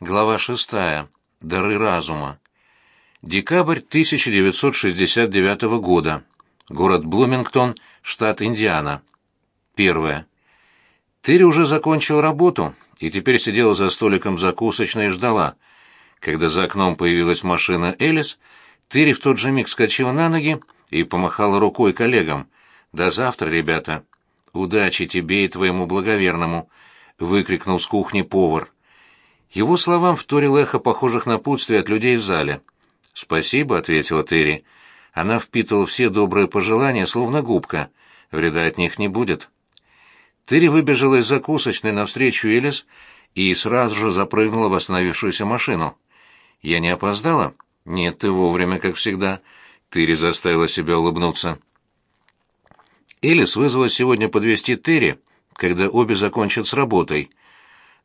Глава 6. Дары разума. Декабрь 1969 года. Город Блумингтон, штат Индиана. Первое. Терри уже закончил работу и теперь сидела за столиком закусочной и ждала. Когда за окном появилась машина Элис, Терри в тот же миг вскочила на ноги и помахала рукой коллегам. «До завтра, ребята!» «Удачи тебе и твоему благоверному!» — выкрикнул с кухни повар. Его словам вторил эхо похожих напутствий от людей в зале. «Спасибо», — ответила Терри. Она впитывала все добрые пожелания, словно губка. Вреда от них не будет. Терри выбежала из закусочной навстречу Элис и сразу же запрыгнула в остановившуюся машину. «Я не опоздала?» «Нет, ты вовремя, как всегда». Терри заставила себя улыбнуться. Элис вызвала сегодня подвести Терри, когда обе закончат с работой.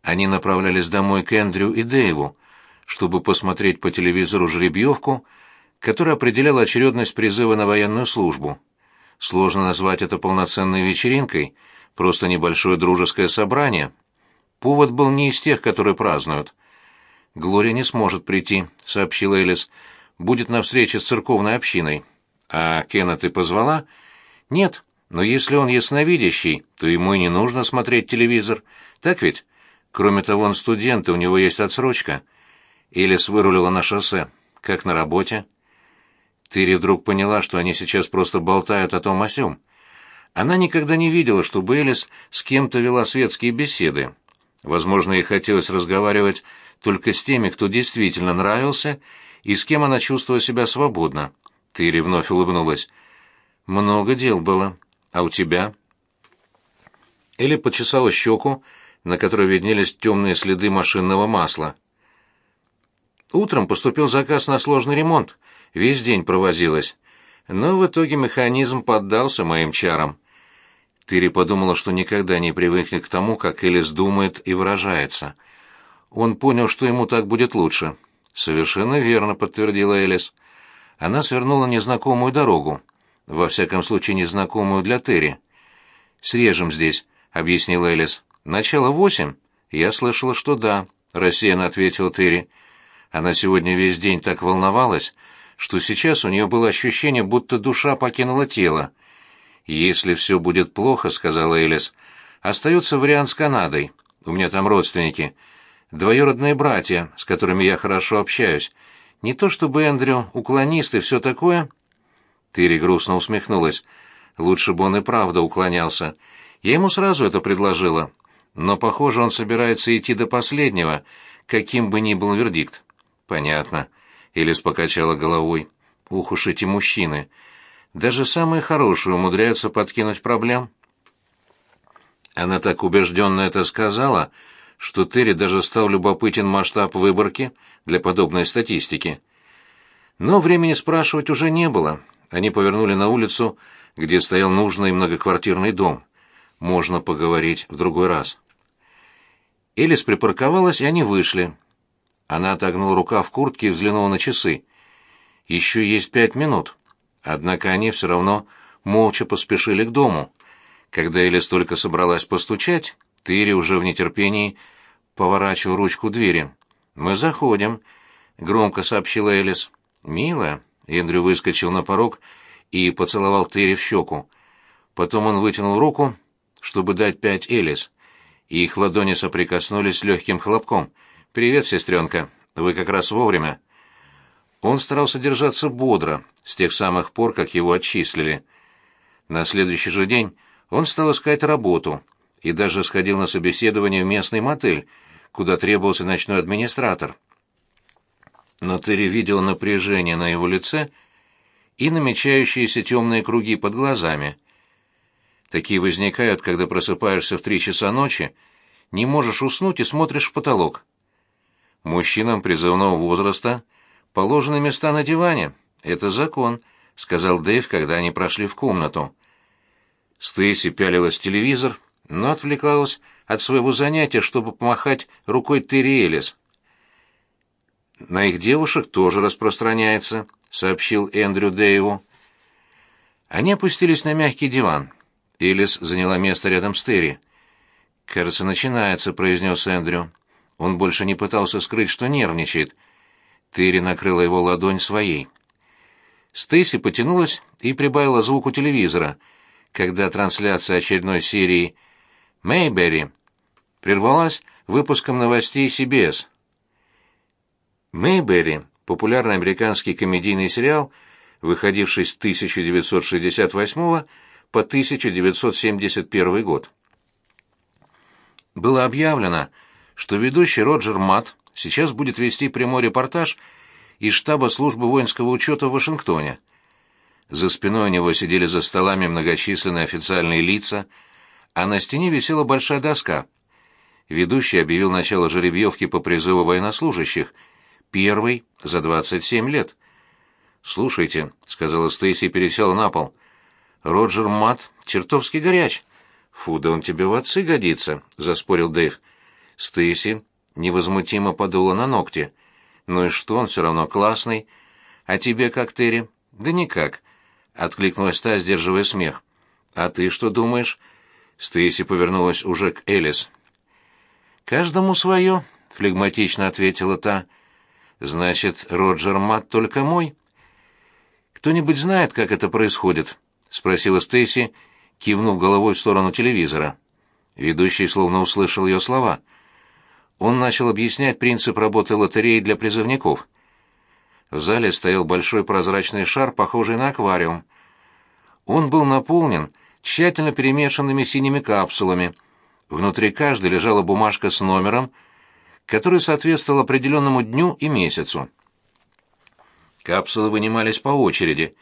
Они направлялись домой к Эндрю и Дэйву, чтобы посмотреть по телевизору жеребьевку, которая определяла очередность призыва на военную службу. Сложно назвать это полноценной вечеринкой, просто небольшое дружеское собрание. Повод был не из тех, которые празднуют. «Глория не сможет прийти», — сообщила Элис. «Будет на встрече с церковной общиной». «А Кена ты позвала?» «Нет, но если он ясновидящий, то ему и не нужно смотреть телевизор. Так ведь? Кроме того, он студент, и у него есть отсрочка». Элис вырулила на шоссе. «Как на работе?» Тыри вдруг поняла, что они сейчас просто болтают о том о сём. Она никогда не видела, чтобы Элис с кем-то вела светские беседы. Возможно, ей хотелось разговаривать только с теми, кто действительно нравился, и с кем она чувствовала себя свободно. Тыри вновь улыбнулась. «Много дел было. А у тебя?» Элли почесала щеку, на которой виднелись темные следы машинного масла. Утром поступил заказ на сложный ремонт. Весь день провозилась. Но в итоге механизм поддался моим чарам. Тыри подумала, что никогда не привыкнет к тому, как Элис думает и выражается. Он понял, что ему так будет лучше. «Совершенно верно», — подтвердила Элис. Она свернула незнакомую дорогу. Во всяком случае, незнакомую для Терри. «Срежем здесь», — объяснила Элис. «Начало восемь?» «Я слышала, что да», — рассеянно ответила Терри. Она сегодня весь день так волновалась, что сейчас у нее было ощущение, будто душа покинула тело. «Если все будет плохо», — сказала Элис, — «остается вариант с Канадой. У меня там родственники. Двоюродные братья, с которыми я хорошо общаюсь. Не то чтобы Эндрю уклонист и все такое». Тыри грустно усмехнулась. «Лучше бы он и правда уклонялся. Я ему сразу это предложила. Но, похоже, он собирается идти до последнего, каким бы ни был вердикт». «Понятно». Элис покачала головой. «Ух уж эти мужчины. Даже самые хорошие умудряются подкинуть проблем». Она так убежденно это сказала, что Терри даже стал любопытен масштаб выборки для подобной статистики. Но времени спрашивать уже не было. Они повернули на улицу, где стоял нужный многоквартирный дом. Можно поговорить в другой раз. Элис припарковалась, и они вышли. Она отогнула рука в куртке и взглянула на часы. Еще есть пять минут. Однако они все равно молча поспешили к дому. Когда Элис только собралась постучать, Тыри уже в нетерпении поворачивал ручку двери. «Мы заходим», — громко сообщила Элис. «Милая», — Эндрю выскочил на порог и поцеловал Тыри в щеку. Потом он вытянул руку, чтобы дать пять Элис, и их ладони соприкоснулись легким хлопком — «Привет, сестренка. Вы как раз вовремя». Он старался держаться бодро, с тех самых пор, как его отчислили. На следующий же день он стал искать работу и даже сходил на собеседование в местный мотель, куда требовался ночной администратор. Но Терри видел напряжение на его лице и намечающиеся темные круги под глазами. Такие возникают, когда просыпаешься в три часа ночи, не можешь уснуть и смотришь в потолок. Мужчинам призывного возраста положены места на диване. Это закон, сказал Дэйв, когда они прошли в комнату. Стейси пялилась в телевизор, но отвлекалась от своего занятия, чтобы помахать рукой Терри Элис. «На их девушек тоже распространяется», — сообщил Эндрю Дэйву. Они опустились на мягкий диван. Элис заняла место рядом с Терри. «Кажется, начинается», — произнес Эндрю. Он больше не пытался скрыть, что нервничает. Терри накрыла его ладонь своей. Стейси потянулась и прибавила звук у телевизора, когда трансляция очередной серии «Мэйберри» прервалась выпуском новостей CBS. «Мэйберри» — популярный американский комедийный сериал, выходивший с 1968 по 1971 год. Было объявлено, что ведущий Роджер Матт сейчас будет вести прямой репортаж из штаба службы воинского учета в Вашингтоне. За спиной у него сидели за столами многочисленные официальные лица, а на стене висела большая доска. Ведущий объявил начало жеребьевки по призыву военнослужащих, первый за 27 лет. «Слушайте», — сказала Стейси и пересела на пол, — «Роджер Матт чертовски горяч». «Фу, да он тебе в отцы годится», — заспорил Дэйв. Стейси невозмутимо подула на ногти. «Ну и что, он все равно классный. А тебе как, Терри?» «Да никак», — откликнулась та, сдерживая смех. «А ты что думаешь?» Стейси повернулась уже к Элис. «Каждому свое», — флегматично ответила та. «Значит, Роджер Мат только мой?» «Кто-нибудь знает, как это происходит?» — спросила Стейси, кивнув головой в сторону телевизора. Ведущий словно услышал ее слова он начал объяснять принцип работы лотереи для призывников. В зале стоял большой прозрачный шар, похожий на аквариум. Он был наполнен тщательно перемешанными синими капсулами. Внутри каждой лежала бумажка с номером, который соответствовал определенному дню и месяцу. Капсулы вынимались по очереди.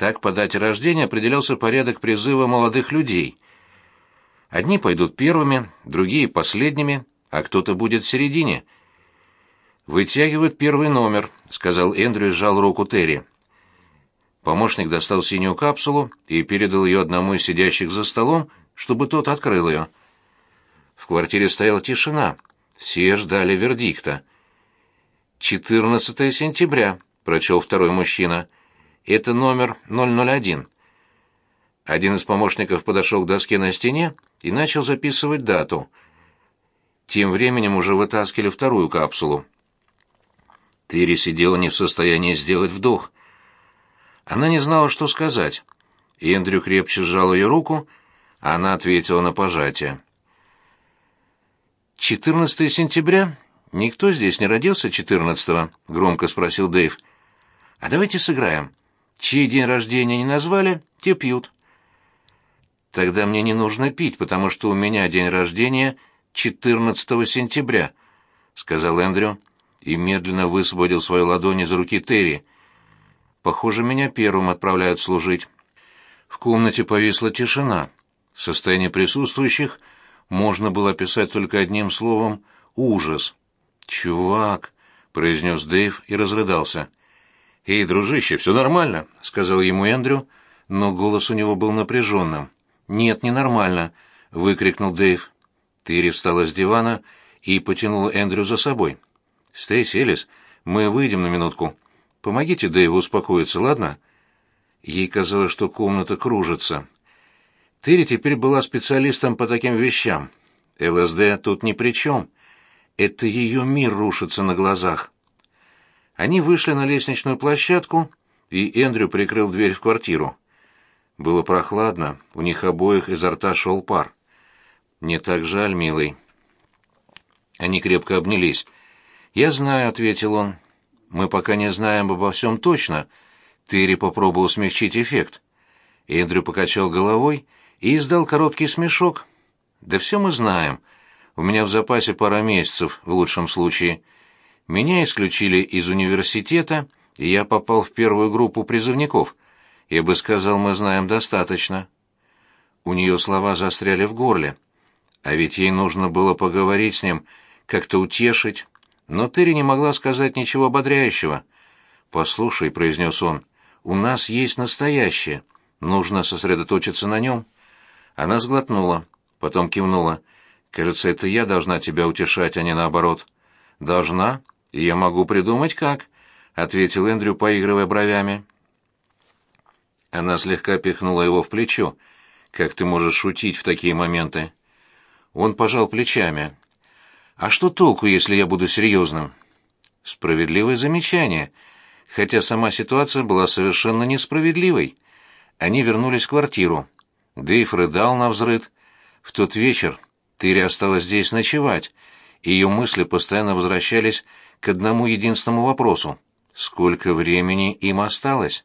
Так по дате рождения определялся порядок призыва молодых людей. Одни пойдут первыми, другие — последними, а кто-то будет в середине. «Вытягивают первый номер», — сказал Эндрю и сжал руку Терри. Помощник достал синюю капсулу и передал ее одному из сидящих за столом, чтобы тот открыл ее. В квартире стояла тишина. Все ждали вердикта. «14 сентября», — прочел второй мужчина. «Это номер 001». Один из помощников подошел к доске на стене и начал записывать дату — тем временем уже вытаскивали вторую капсулу. Терри сидела не в состоянии сделать вдох. Она не знала, что сказать. Эндрю крепче сжал ее руку, а она ответила на пожатие. «14 сентября? Никто здесь не родился 14-го?» — громко спросил Дэйв. «А давайте сыграем. Чей день рождения не назвали, те пьют». «Тогда мне не нужно пить, потому что у меня день рождения 14 сентября», — сказал Эндрю и медленно высвободил свою ладонь из руки Терри. «Похоже, меня первым отправляют служить». В комнате повисла тишина. Состояние присутствующих можно было описать только одним словом «ужас». «Чувак», — произнес Дэйв и разрыдался. «Эй, дружище, все нормально», — сказал ему Эндрю, но голос у него был напряженным. «Нет, не нормально», — выкрикнул Дэйв. Тыри встала с дивана и потянула Эндрю за собой. «Стейси, Элис, мы выйдем на минутку. Помогите Дэйву успокоиться, ладно?» Ей казалось, что комната кружится. Тыри теперь была специалистом по таким вещам. ЛСД тут ни при чем. Это ее мир рушится на глазах. Они вышли на лестничную площадку, и Эндрю прикрыл дверь в квартиру. Было прохладно, у них обоих изо рта шел пар. «Мне так жаль, милый». Они крепко обнялись. «Я знаю», — ответил он. «Мы пока не знаем обо всем точно». Терри попробовал смягчить эффект. Эндрю покачал головой и издал короткий смешок. «Да все мы знаем. У меня в запасе пара месяцев, в лучшем случае. Меня исключили из университета, и я попал в первую группу призывников. Я бы сказал, мы знаем достаточно». У нее слова застряли в горле. А ведь ей нужно было поговорить с ним, как-то утешить. Но Терри не могла сказать ничего ободряющего. «Послушай», — произнес он, — «у нас есть настоящее. Нужно сосредоточиться на нем». Она сглотнула, потом кивнула. «Кажется, это я должна тебя утешать, а не наоборот». «Должна? И я могу придумать, как», — ответил Эндрю, поигрывая бровями. Она слегка пихнула его в плечо. «Как ты можешь шутить в такие моменты?» Он пожал плечами. А что толку, если я буду серьезным? Справедливое замечание, хотя сама ситуация была совершенно несправедливой. Они вернулись в квартиру. Дэйв рыдал на взрыд. В тот вечер Тыри осталась здесь ночевать, и ее мысли постоянно возвращались к одному единственному вопросу. Сколько времени им осталось?